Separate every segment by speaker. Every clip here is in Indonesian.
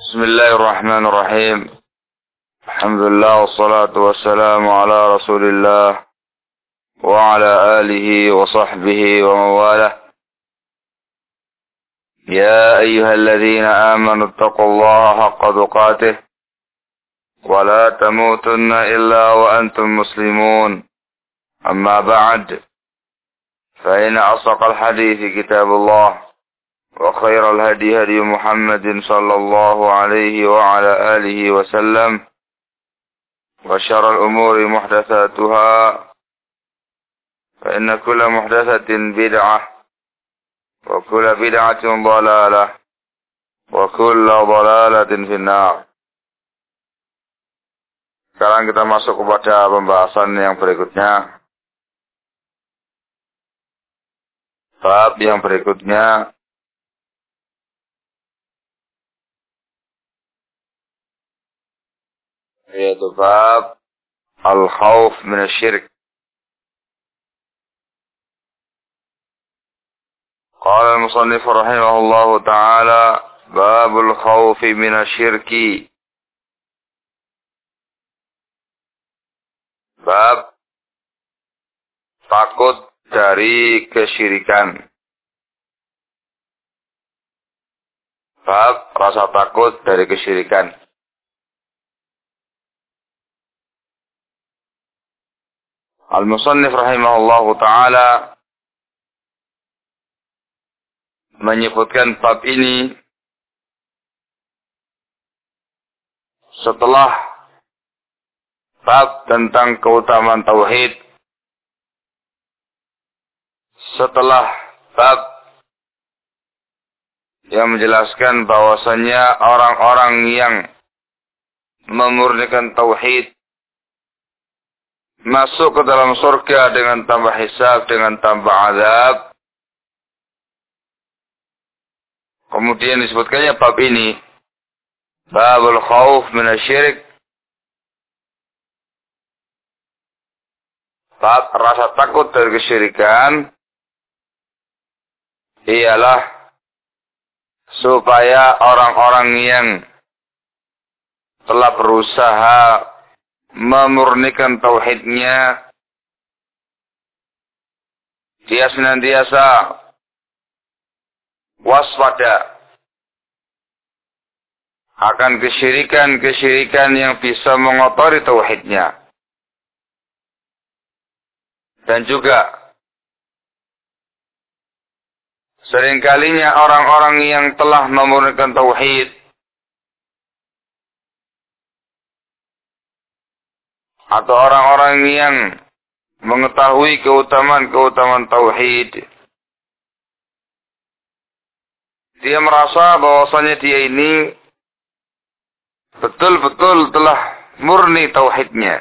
Speaker 1: بسم الله الرحمن الرحيم. الحمد لله والصلاة والسلام على رسول الله وعلى آله وصحبه ومن والاه. يا أيها الذين آمنوا اتقوا الله حق تقاته ولا تموتن إلا وأنتم مسلمون. أما بعد فإن أصدق الحديث كتاب الله. وخير الهدي هدي محمد صلى الله عليه وعلى آله وسلم وشر الأمور محدثاتها فإن كل محدثة بدعة وكل بدعة ضلالة وكل ضلالة في النار Sekarang kita masuk kepada pembahasan yang berikutnya. Bab yang berikutnya yaitu bab al-khawf min syirik قال المصنف رحمه الله تعالى باب الخوف من الشرك Bab takut dari kesyirikan. Bab rasa takut dari kesyirikan. Al-Musannif rahimahullahu taala menyebutkan bab ini setelah bab tentang keutamaan tauhid setelah bab yang menjelaskan bahwasannya orang-orang yang memurnikan tauhid masuk ke dalam surga dengan tambah hisab, dengan tambah azab. Kemudian disebutkannya bab ini, babul khauf minasyirik Bab rasa takut dari kesyirikan ialah supaya orang-orang yang telah berusaha memurnikan tauhidnya dia senantiasa waspada akan kesyirikan-kesyirikan yang bisa mengotori tauhidnya. Dan juga seringkalinya orang-orang yang telah memurnikan tauhid atau orang-orang yang mengetahui keutamaan-keutamaan tauhid dia merasa bahwasanya dia ini betul-betul telah murni tauhidnya.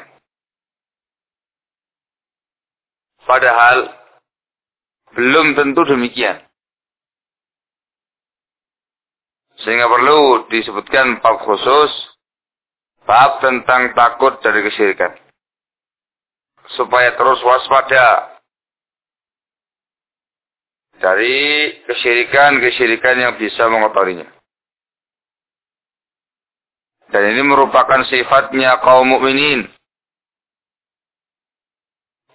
Speaker 1: Padahal belum tentu demikian. Sehingga perlu disebutkan bab khusus, bab tentang takut dari kesyirikan. Supaya terus waspada dari kesyirikan-kesyirikan yang bisa mengotorinya. Dan ini merupakan sifatnya kaum mukminin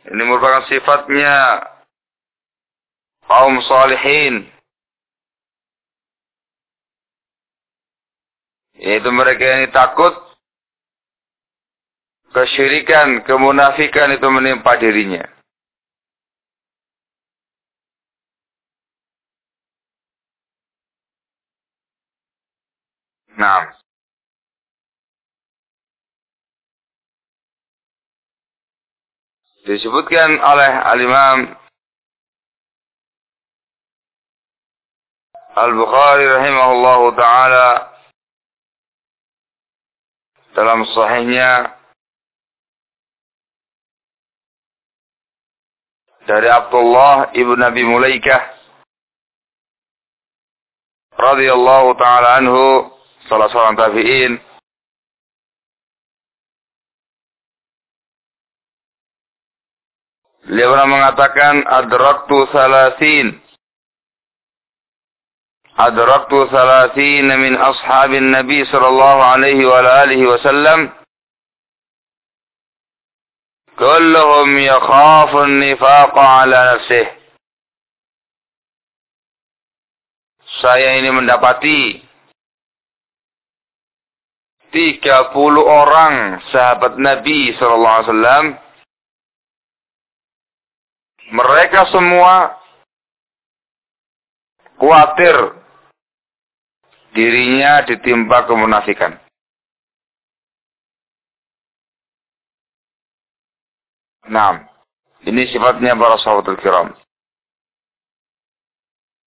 Speaker 1: ini merupakan sifatnya kaum salihin. Yaitu mereka yang takut kesyirikan, kemunafikan itu menimpa dirinya. Nah, disebutkan oleh al-Imam Al-Bukhari rahimahullahu taala dalam sahihnya dari Abdullah ibn Nabi Mulaikah radhiyallahu taala anhu salah seorang tabi'in Beliau pernah mengatakan adraktu salasin. adraktu thalathina min ashabin nabi sallallahu alaihi wa alihi wasallam kulluhum yakhafu an-nifaqa ala nafsih saya ini mendapati 30 orang sahabat Nabi sallallahu alaihi wasallam mereka semua khawatir dirinya ditimpa kemunafikan. Nah, ini sifatnya para sahabatul kiram.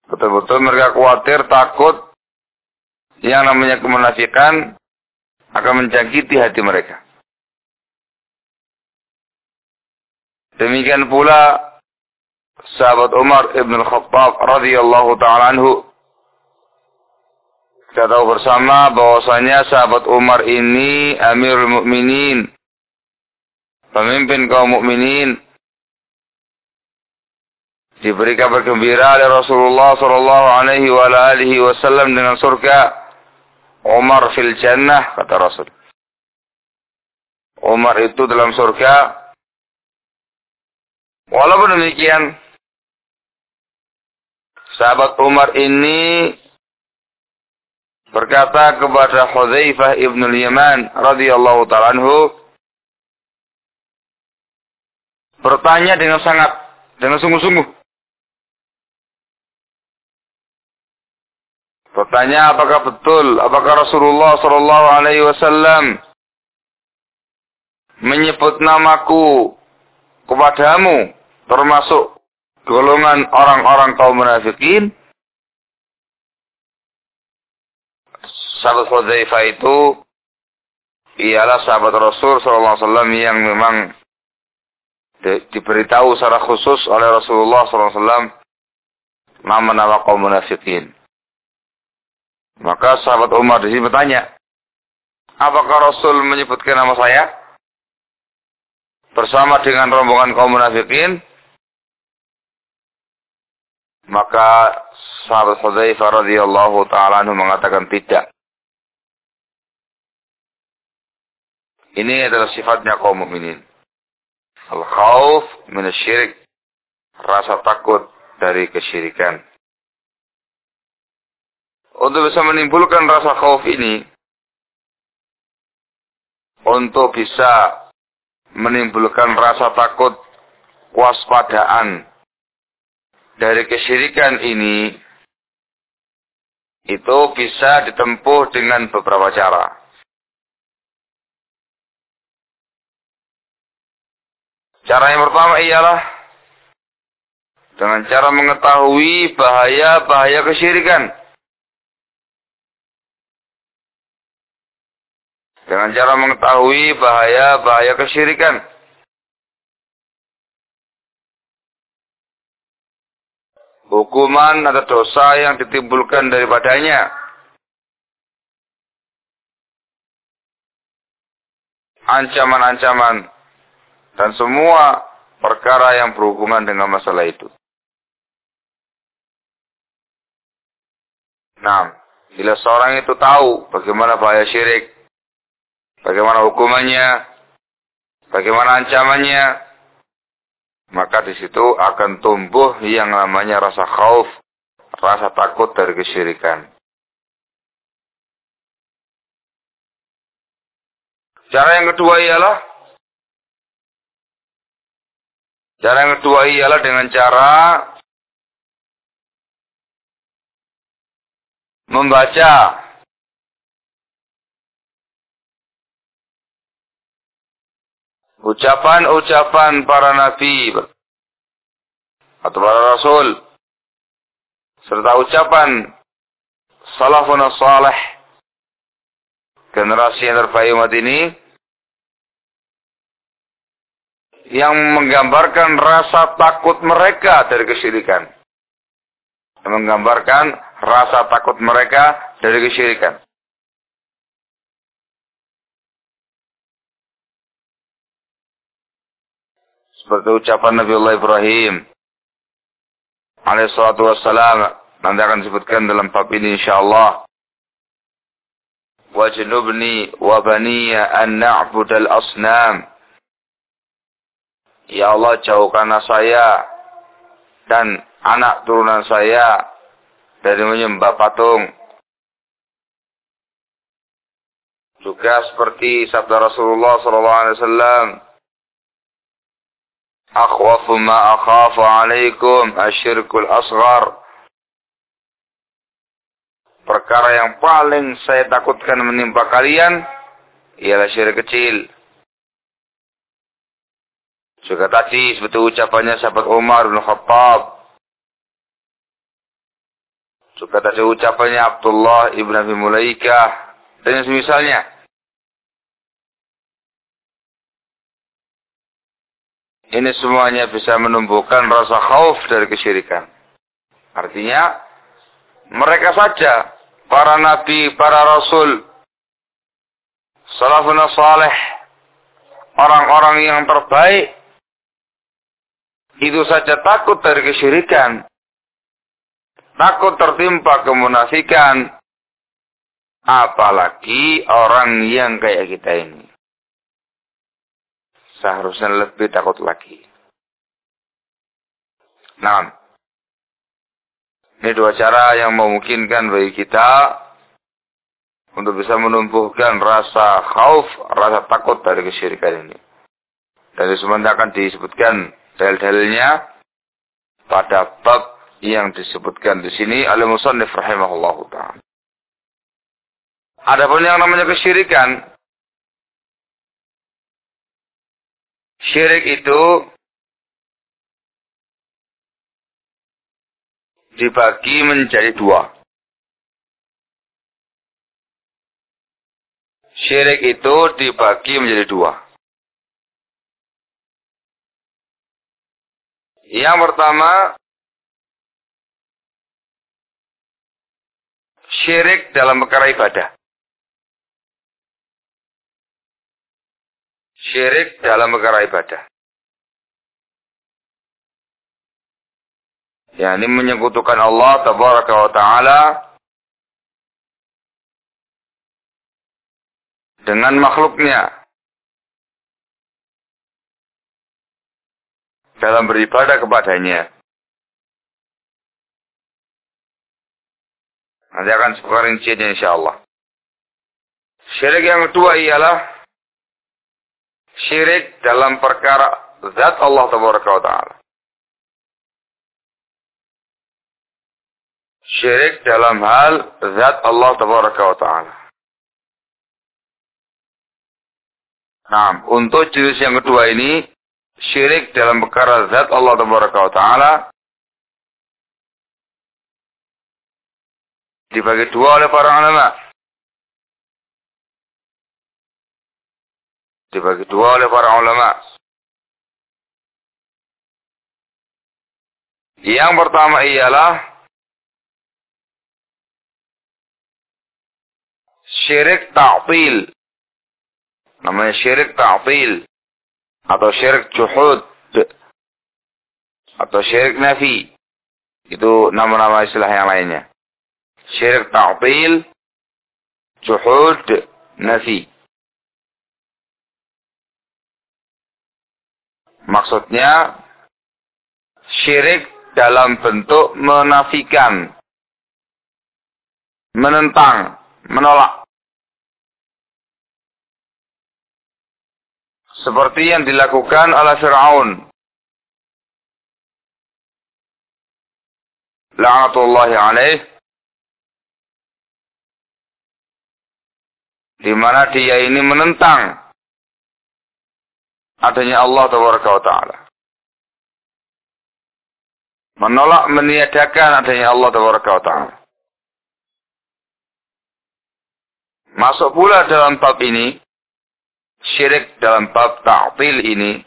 Speaker 1: Betul-betul mereka khawatir, takut yang namanya kemunafikan akan menjangkiti hati mereka. Demikian pula sahabat Umar ibn al-Khattab radhiyallahu taala anhu kita tahu bersama bahwasanya sahabat Umar ini Amirul Mukminin pemimpin kaum mukminin. Diberi kabar gembira oleh Rasulullah sallallahu alaihi wa alihi wasallam dengan surga. Umar fil jannah kata Rasul. Umar itu dalam surga. Walaupun demikian Sahabat Umar ini berkata kepada Hudzaifah ibn al-Yaman radhiyallahu taala anhu bertanya dengan sangat dengan sungguh-sungguh. Bertanya apakah betul apakah Rasulullah sallallahu alaihi wasallam menyebut namaku kepadamu termasuk golongan orang-orang kaum munafikin sahabat Hudzaifah itu ialah sahabat Rasul SAW yang memang di, diberitahu secara khusus oleh Rasulullah SAW nama-nama kaum munafikin. Maka sahabat Umar di sini bertanya, apakah Rasul menyebutkan nama saya bersama dengan rombongan kaum munafikin? Maka sahabat Hudzaifah radhiyallahu taala mengatakan tidak. Ini adalah sifatnya kaum mukminin. Al-khauf minasyirik. Rasa takut dari kesyirikan. Untuk bisa menimbulkan rasa khauf ini, untuk bisa menimbulkan rasa takut, waspadaan dari kesyirikan ini itu bisa ditempuh dengan beberapa cara. Cara yang pertama ialah dengan cara mengetahui bahaya-bahaya kesyirikan. Dengan cara mengetahui bahaya-bahaya kesyirikan. hukuman atau dosa yang ditimbulkan daripadanya. Ancaman-ancaman dan semua perkara yang berhubungan dengan masalah itu. Nah, bila seorang itu tahu bagaimana bahaya syirik, bagaimana hukumannya, bagaimana ancamannya, maka di situ akan tumbuh yang namanya rasa khauf, rasa takut dari kesyirikan. Cara yang kedua ialah cara yang kedua ialah dengan cara membaca. Ucapan-ucapan para nabi atau para rasul. Serta ucapan salafun salih generasi yang terbaik umat ini yang menggambarkan rasa takut mereka dari kesyirikan. Menggambarkan rasa takut mereka dari kesyirikan. Seperti ucapan Nabi Allah Ibrahim alaihissalatu wassalam Nanti akan disebutkan dalam bab ini insyaallah. Wajnubni wa baniya an na'budal asnam. Ya Allah jauhkanlah saya dan anak turunan saya dari menyembah patung. Juga seperti sabda Rasulullah SAW. Akhwafu ma akhafu alaikum asyirkul asghar. Perkara yang paling saya takutkan menimpa kalian ialah syirik kecil. Juga tadi seperti ucapannya sahabat Umar bin Khattab. Juga tadi ucapannya Abdullah ibn Abi Mulaikah. Dan yang semisalnya. Ini semuanya bisa menumbuhkan rasa khauf dari kesyirikan. Artinya, mereka saja, para nabi, para rasul, salafun salih, orang-orang yang terbaik, itu saja takut dari kesyirikan. Takut tertimpa kemunafikan. Apalagi orang yang kayak kita ini seharusnya lebih takut lagi. Nah, ini dua cara yang memungkinkan bagi kita untuk bisa menumbuhkan rasa khauf, rasa takut dari kesyirikan ini. Dan semuanya akan disebutkan dalil-dalilnya pada bab yang disebutkan di sini oleh musannif rahimahullah taala. Adapun yang namanya kesyirikan, Syirik itu dibagi menjadi dua. Syirik itu dibagi menjadi dua. Yang pertama, syirik dalam perkara ibadah. syirik dalam perkara ibadah. Ya, ini menyekutukan Allah tabaraka wa taala dengan makhluknya dalam beribadah kepadanya. Nanti akan sebuah rinciannya insya Allah. Syirik yang kedua ialah syirik dalam perkara zat Allah Taala. Syirik dalam hal zat Allah Taala. Nah, untuk jenis yang kedua ini, syirik dalam perkara zat Allah Taala dibagi dua oleh para ulama. dibagi dua oleh para ulama. Yang pertama ialah syirik ta'til. Namanya syirik ta'til atau syirik juhud atau syirik nafi. Itu nama-nama istilah yang lainnya. Syirik ta'til, juhud, nafi. Maksudnya syirik dalam bentuk menafikan, menentang, menolak. Seperti yang dilakukan oleh Fir'aun. La'atullahi alaih. Di mana dia ini menentang adanya Allah Taala. Menolak meniadakan adanya Allah Taala. Masuk pula dalam bab ini, syirik dalam bab ta'til ini,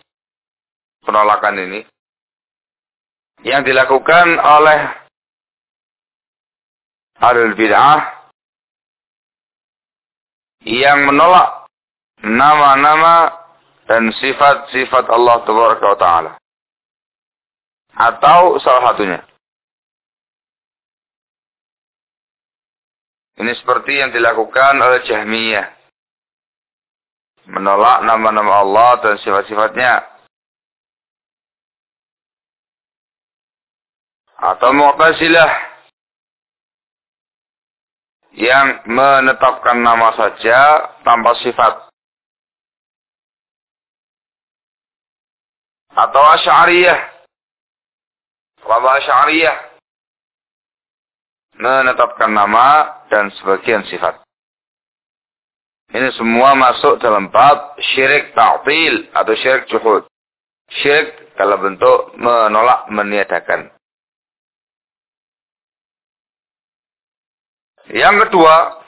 Speaker 1: penolakan ini, yang dilakukan oleh Ahlul Bid'ah yang menolak nama-nama dan sifat-sifat Allah Taala. Atau salah satunya. Ini seperti yang dilakukan oleh Jahmiyah. Menolak nama-nama Allah dan sifat-sifatnya. Atau Mu'tazilah yang menetapkan nama saja tanpa sifat. Atau Asy'ariyah. Kelompok Asy'ariyah menetapkan nama dan sebagian sifat. Ini semua masuk dalam bab syirik ta'til atau syirik juhud. Syirik dalam bentuk menolak meniadakan. Yang kedua,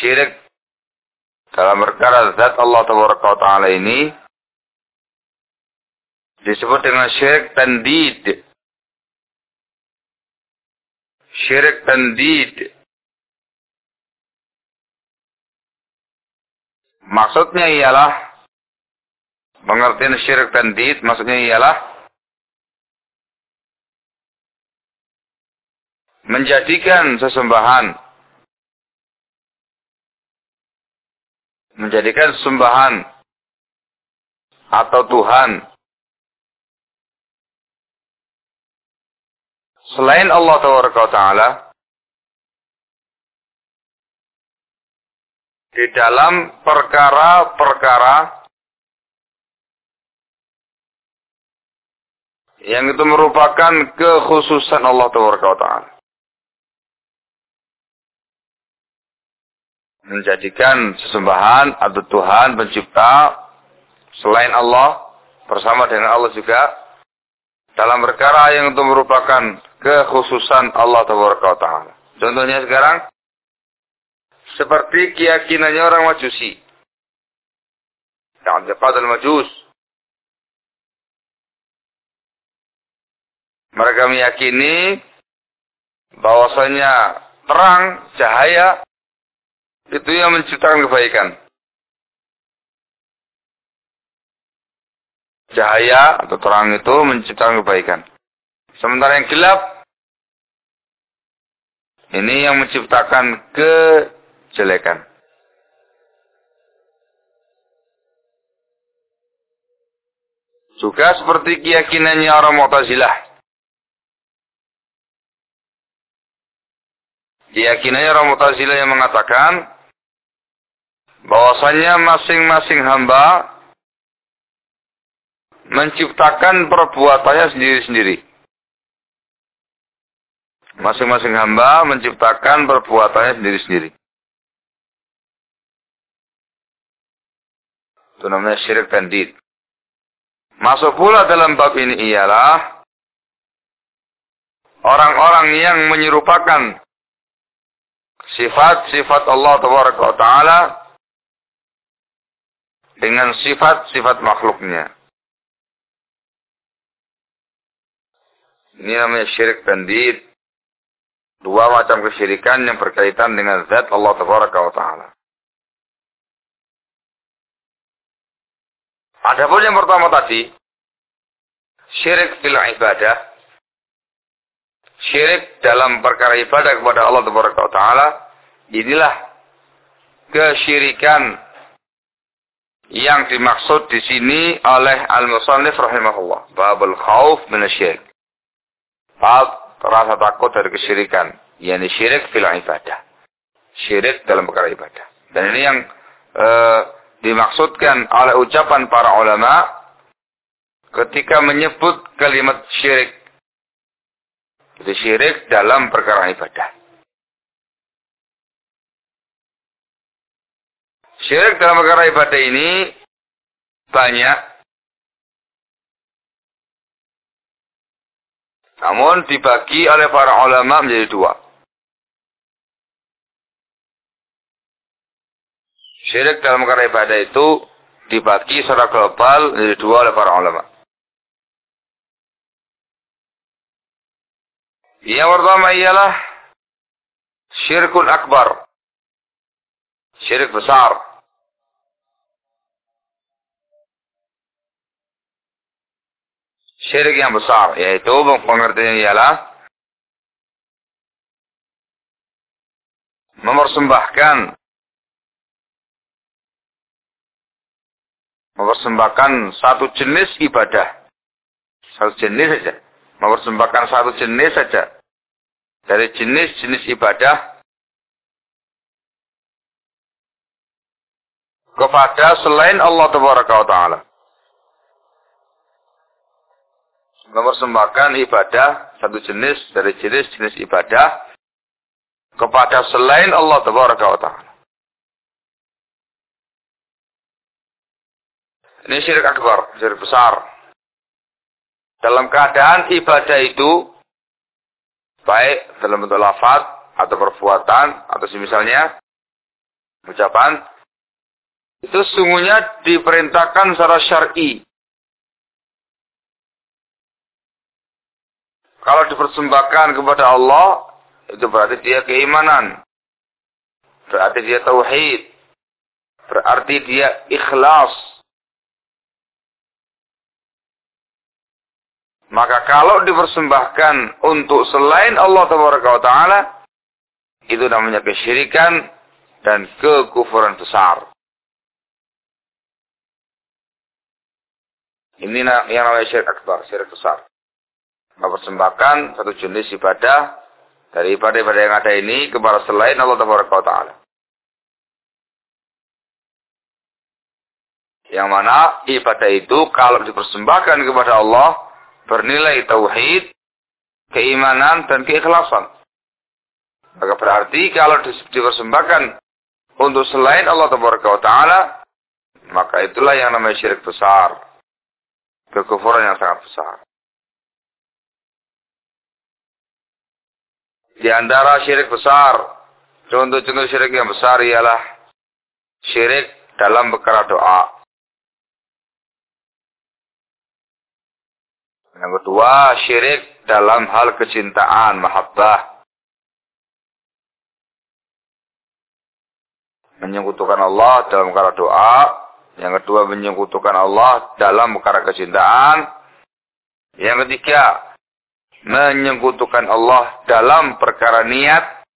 Speaker 1: syirik dalam perkara zat Allah Taala ini disebut dengan syirik tandid. Syirik tandid. Maksudnya ialah pengertian syirik tandid maksudnya ialah menjadikan sesembahan. Menjadikan sesembahan atau Tuhan. Selain Allah Taala di dalam perkara-perkara yang itu merupakan kekhususan Allah Taala. Menjadikan sesembahan atau Tuhan pencipta selain Allah bersama dengan Allah juga dalam perkara yang itu merupakan kekhususan Allah Taala. Contohnya sekarang seperti keyakinannya orang Majusi. I'tiqad al-Majus. Mereka meyakini bahwasanya terang, cahaya itu yang menciptakan kebaikan. Cahaya atau terang itu menciptakan kebaikan. Sementara yang gelap, ini yang menciptakan kejelekan. Juga seperti keyakinannya orang Mu'tazilah. Keyakinannya orang Mu'tazilah yang mengatakan bahwasanya masing-masing hamba menciptakan perbuatannya sendiri-sendiri. Masing-masing hamba menciptakan perbuatannya sendiri-sendiri. Itu namanya syirik tandid. Masuk pula dalam bab ini ialah orang-orang yang menyerupakan sifat-sifat Allah Taala dengan sifat-sifat makhluknya. Ini namanya syirik tandid. Dua macam kesyirikan yang berkaitan dengan zat Allah Ta'ala. Adapun yang pertama tadi, syirik fil ibadah, syirik dalam perkara ibadah kepada Allah Ta'ala, inilah kesyirikan yang dimaksud di sini oleh al-musannif rahimahullah. Babul khauf minasyirik. Bab rasa takut dari kesyirikan. yakni syirik fil ibadah. Syirik dalam perkara ibadah. Dan ini yang e, dimaksudkan oleh ucapan para ulama ketika menyebut kalimat syirik. Itu syirik dalam perkara ibadah. Syirik dalam perkara ibadah ini banyak Namun dibagi oleh para ulama menjadi dua. Syirik dalam perkara ibadah itu dibagi secara global menjadi dua oleh para ulama. Yang pertama ialah syirkul akbar. Syirik besar. Syirik yang besar yaitu pengertiannya ialah mempersembahkan mempersembahkan satu jenis ibadah satu jenis saja mempersembahkan satu jenis saja dari jenis-jenis ibadah kepada selain Allah Taala. Mempersembahkan ibadah satu jenis dari jenis-jenis ibadah kepada selain Allah Taala. Ini syirik akbar, syirik besar. Dalam keadaan ibadah itu baik dalam bentuk lafaz atau perbuatan atau misalnya ucapan itu sungguhnya diperintahkan secara syar'i. Kalau dipersembahkan kepada Allah, itu berarti dia keimanan. Berarti dia tauhid. Berarti dia ikhlas. Maka kalau dipersembahkan untuk selain Allah Taala, itu namanya kesyirikan dan kekufuran besar. Ini yang namanya syirik akbar, syirik besar. Mempersembahkan satu jenis ibadah dari ibadah-ibadah yang ada ini kepada selain Allah Taala. Yang mana ibadah itu kalau dipersembahkan kepada Allah bernilai tauhid, keimanan dan keikhlasan. Maka berarti kalau dipersembahkan untuk selain Allah Taala, maka itulah yang namanya syirik besar kekufuran yang sangat besar. Di antara syirik besar, contoh-contoh syirik yang besar ialah syirik dalam perkara doa. Yang kedua, syirik dalam hal kecintaan, mahabbah. Menyekutukan Allah dalam perkara doa yang kedua menyekutukan Allah dalam perkara kecintaan. Yang ketiga menyekutukan Allah dalam perkara niat,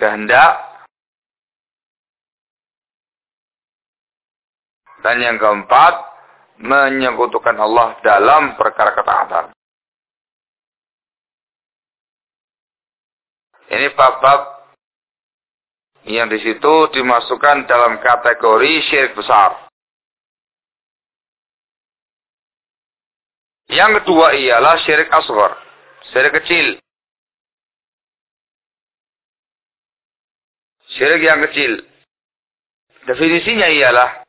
Speaker 1: kehendak. Dan yang keempat menyekutukan Allah dalam perkara ketaatan. Ini bab-bab yang di situ dimasukkan dalam kategori syirik besar. Yang kedua ialah syirik asghar, syirik kecil. Syirik yang kecil. Definisinya ialah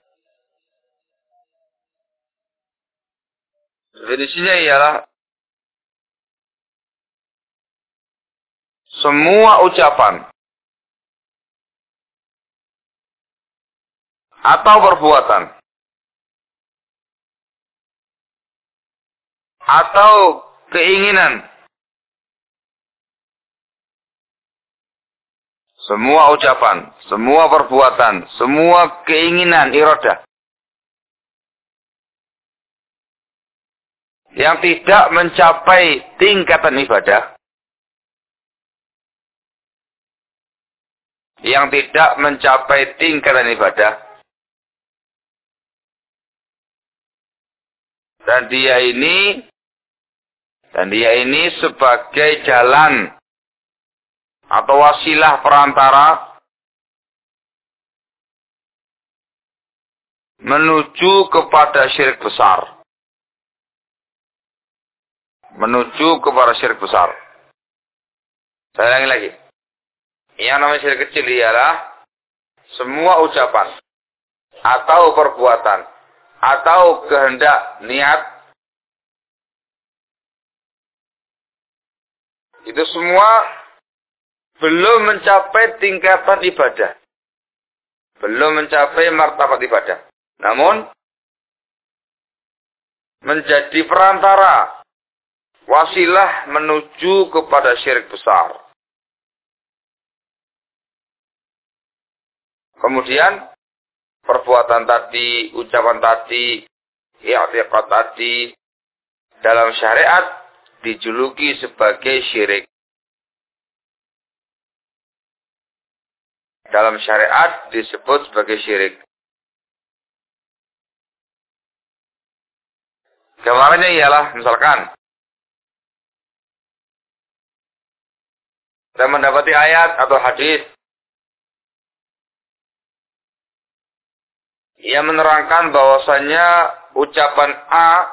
Speaker 1: Definisinya ialah semua ucapan atau perbuatan? Atau keinginan. Semua ucapan, semua perbuatan, semua keinginan iroda. Yang tidak mencapai tingkatan ibadah. Yang tidak mencapai tingkatan ibadah. Dan dia ini dan dia ini sebagai jalan atau wasilah perantara menuju kepada syirik besar. Menuju kepada syirik besar. Saya ulangi lagi. Yang namanya syirik kecil ialah semua ucapan atau perbuatan atau kehendak niat itu semua belum mencapai tingkatan ibadah. Belum mencapai martabat ibadah. Namun menjadi perantara wasilah menuju kepada syirik besar. Kemudian perbuatan tadi, ucapan tadi, i'tiqad tadi dalam syariat dijuluki sebagai syirik. dalam syariat disebut sebagai syirik. Kemarinnya ialah misalkan kita mendapati ayat atau hadis yang menerangkan bahwasannya ucapan A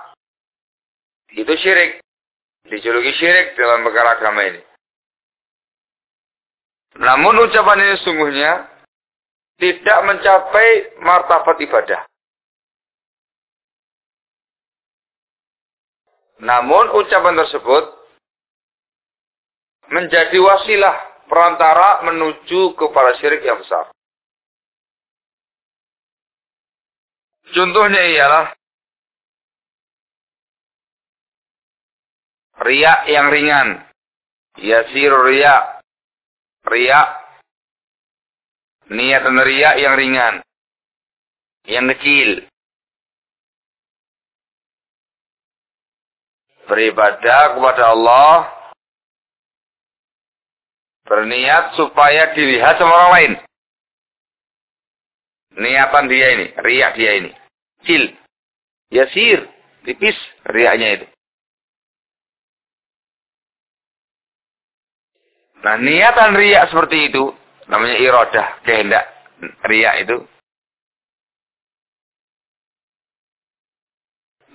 Speaker 1: itu syirik. Dijuluki syirik dalam perkara agama ini. Namun ucapan ini sungguhnya tidak mencapai martabat ibadah. Namun ucapan tersebut menjadi wasilah perantara menuju kepada syirik yang besar. Contohnya ialah riak yang ringan. Yasir riak. Riak. Niat dan riak yang ringan. Yang kecil. Beribadah kepada Allah. Berniat supaya dilihat sama orang lain. Niatan dia ini, riak dia ini. Kecil. Yasir, tipis riaknya itu. Nah, niatan riak seperti itu namanya irodah, kehendak riak itu.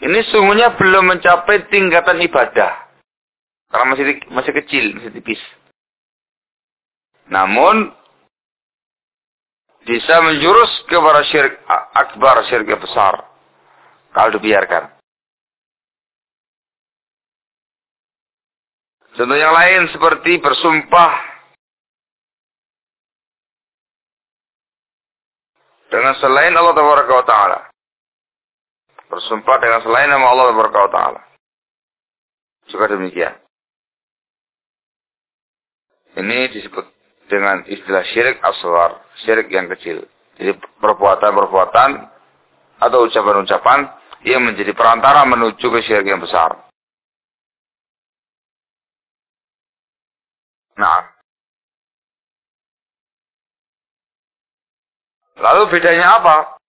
Speaker 1: Ini sungguhnya belum mencapai tingkatan ibadah. Karena masih masih kecil, masih tipis. Namun bisa menjurus kepada syirik akbar, syirik besar. Kalau dibiarkan. Contoh yang lain seperti bersumpah dengan selain Allah Taala. Bersumpah dengan selain nama Allah Taala. Juga demikian. Ini disebut dengan istilah syirik aswar, syirik yang kecil. Jadi perbuatan-perbuatan atau ucapan-ucapan yang menjadi perantara menuju ke syirik yang besar. Nah. Lalu bedanya apa?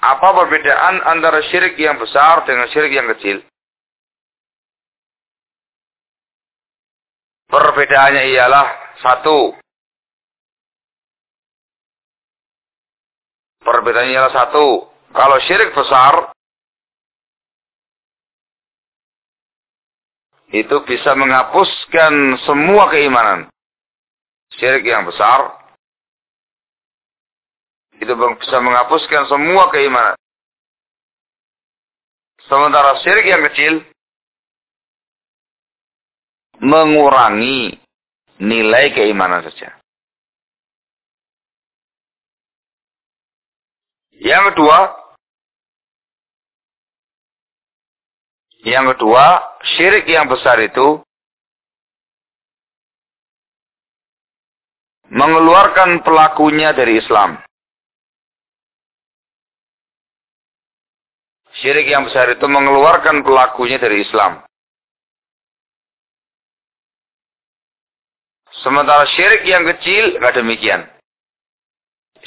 Speaker 1: Apa perbedaan antara syirik yang besar dengan syirik yang kecil? Perbedaannya ialah satu, Perbedaannya adalah satu. Kalau syirik besar, itu bisa menghapuskan semua keimanan. Syirik yang besar, itu bisa menghapuskan semua keimanan. Sementara syirik yang kecil, mengurangi nilai keimanan saja. Yang kedua, yang kedua, syirik yang besar itu mengeluarkan pelakunya dari Islam. Syirik yang besar itu mengeluarkan pelakunya dari Islam. Sementara syirik yang kecil, nggak demikian.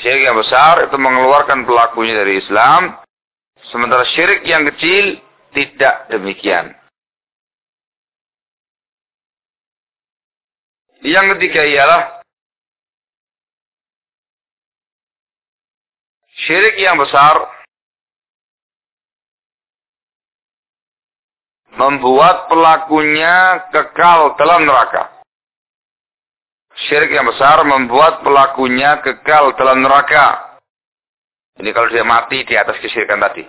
Speaker 1: Syirik yang besar itu mengeluarkan pelakunya dari Islam. Sementara syirik yang kecil tidak demikian. Yang ketiga ialah syirik yang besar membuat pelakunya kekal dalam neraka. Syirik yang besar membuat pelakunya kekal dalam neraka. Ini kalau dia mati di atas kesyirikan tadi.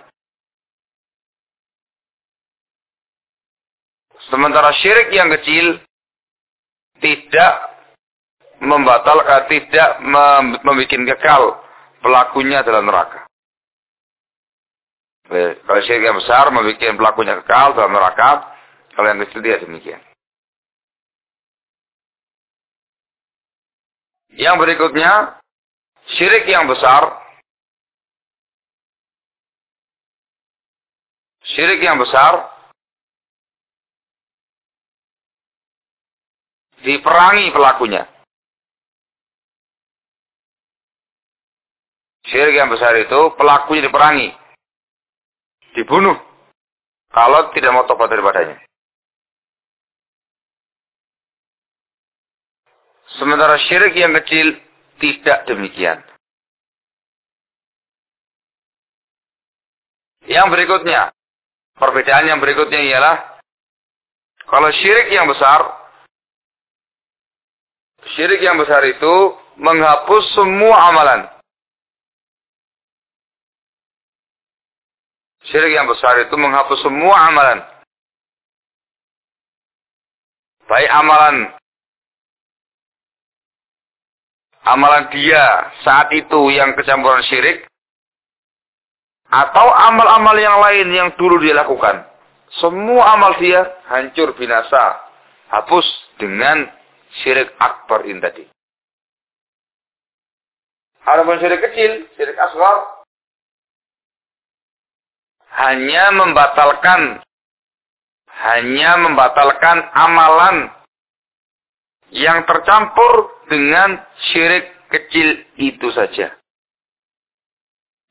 Speaker 1: Sementara syirik yang kecil tidak membatalkan, tidak membuat kekal pelakunya dalam neraka. Kalau syirik yang besar membuat pelakunya kekal dalam neraka, kalau yang kecil dia demikian. Yang berikutnya, syirik yang besar. Syirik yang besar diperangi pelakunya. Syirik yang besar itu pelakunya diperangi. Dibunuh. Kalau tidak mau tobat daripadanya. Sementara syirik yang kecil tidak demikian. Yang berikutnya, perbedaan yang berikutnya ialah kalau syirik yang besar, syirik yang besar itu menghapus semua amalan. Syirik yang besar itu menghapus semua amalan. Baik amalan amalan dia saat itu yang kecampuran syirik atau amal-amal yang lain yang dulu dia lakukan. Semua amal dia hancur binasa, hapus dengan syirik akbar ini tadi. Adapun syirik kecil, syirik asghar, hanya membatalkan hanya membatalkan amalan yang tercampur dengan syirik kecil itu saja.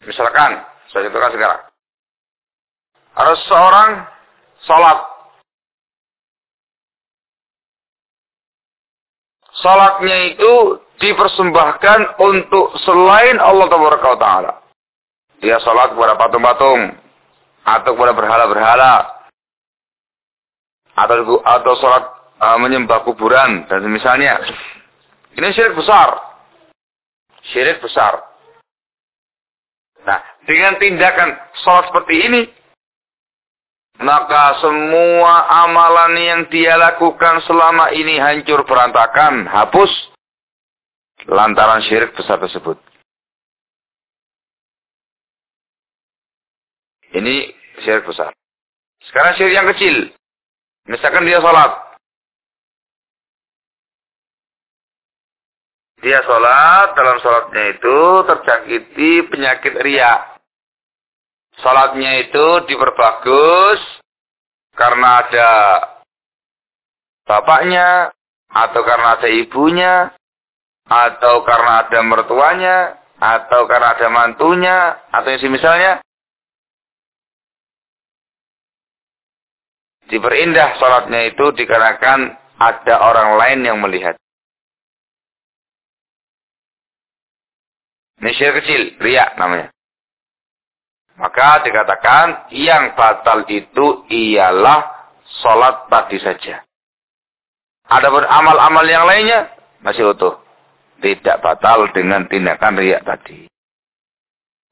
Speaker 1: Misalkan, saya contohkan sekarang. Harus seorang sholat. Sholatnya itu dipersembahkan untuk selain Allah Taala. Dia sholat kepada patung-patung, atau kepada berhala-berhala atau atau sholat uh, menyembah kuburan dan misalnya ini syirik besar syirik besar nah dengan tindakan sholat seperti ini maka semua amalan yang dia lakukan selama ini hancur berantakan hapus lantaran syirik besar tersebut Ini syirik besar. Sekarang syirik yang kecil. Misalkan dia sholat. Dia sholat, dalam sholatnya itu terjangkiti penyakit ria. Sholatnya itu diperbagus karena ada bapaknya, atau karena ada ibunya, atau karena ada mertuanya, atau karena ada mantunya, atau yang misalnya Diperindah sholatnya itu dikarenakan ada orang lain yang melihat. Ini syirik kecil, riak namanya. Maka dikatakan yang batal itu ialah sholat tadi saja. Adapun amal-amal yang lainnya masih utuh. Tidak batal dengan tindakan riak tadi.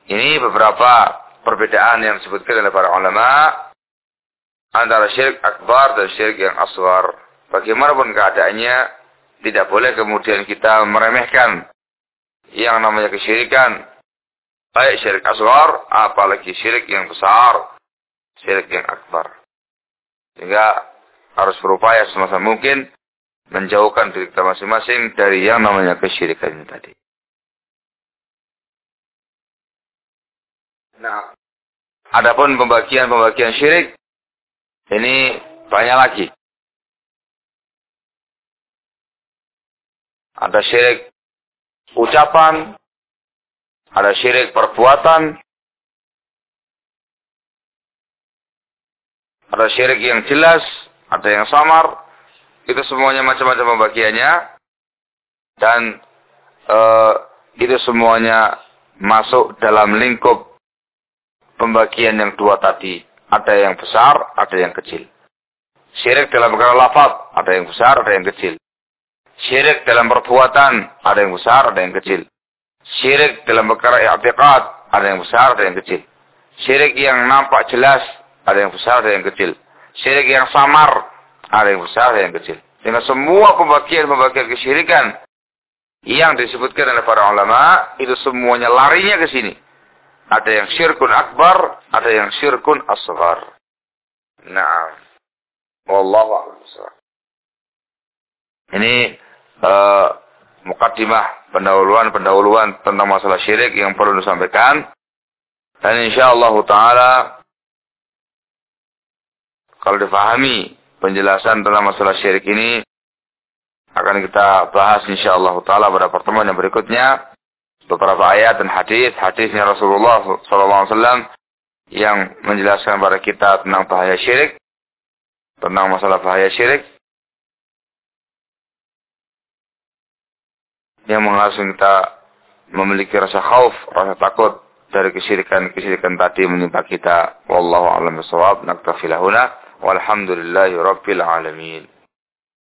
Speaker 1: Ini beberapa perbedaan yang disebutkan oleh para ulama antara syirik akbar dan syirik yang aswar. Bagaimanapun keadaannya, tidak boleh kemudian kita meremehkan yang namanya kesyirikan. Baik syirik aswar, apalagi syirik yang besar, syirik yang akbar. Sehingga harus berupaya semasa mungkin menjauhkan diri kita masing-masing dari yang namanya kesyirikan tadi. Nah, adapun pembagian-pembagian syirik ini banyak lagi. Ada syirik ucapan, ada syirik perbuatan, ada syirik yang jelas, ada yang samar. Itu semuanya macam-macam pembagiannya. Dan uh, itu semuanya masuk dalam lingkup pembagian yang dua tadi. Ada yang besar, ada yang kecil. Syirik dalam perkara lafaz, ada yang besar, ada yang kecil. Syirik dalam perbuatan, ada yang besar, ada yang kecil. Syirik dalam perkara i'tiqad, ada yang besar, ada yang kecil. Syirik yang nampak jelas, ada yang besar, ada yang kecil. Syirik yang samar, ada yang besar, ada yang kecil. Dengan semua pembagian-pembagian kesyirikan yang disebutkan oleh para ulama, itu semuanya larinya ke sini. Ada yang syirkun akbar, ada yang syirkun asghar. Nah, wallahu a'lam Ini uh, mukadimah pendahuluan-pendahuluan tentang masalah syirik yang perlu disampaikan. Dan insyaallah taala kalau difahami penjelasan tentang masalah syirik ini akan kita bahas insyaallah taala pada pertemuan yang berikutnya. beberapa ayat dan hadis, hadisnya Rasulullah SAW yang menjelaskan kepada kita tentang bahaya syirik, tentang masalah bahaya syirik, yang mengharuskan kita memiliki rasa khauf, rasa takut dari kesyirikan-kesyirikan tadi menimpa kita. Wallahu a'lam bishawab. Naktafi lahuna. Walhamdulillahi rabbil alamin.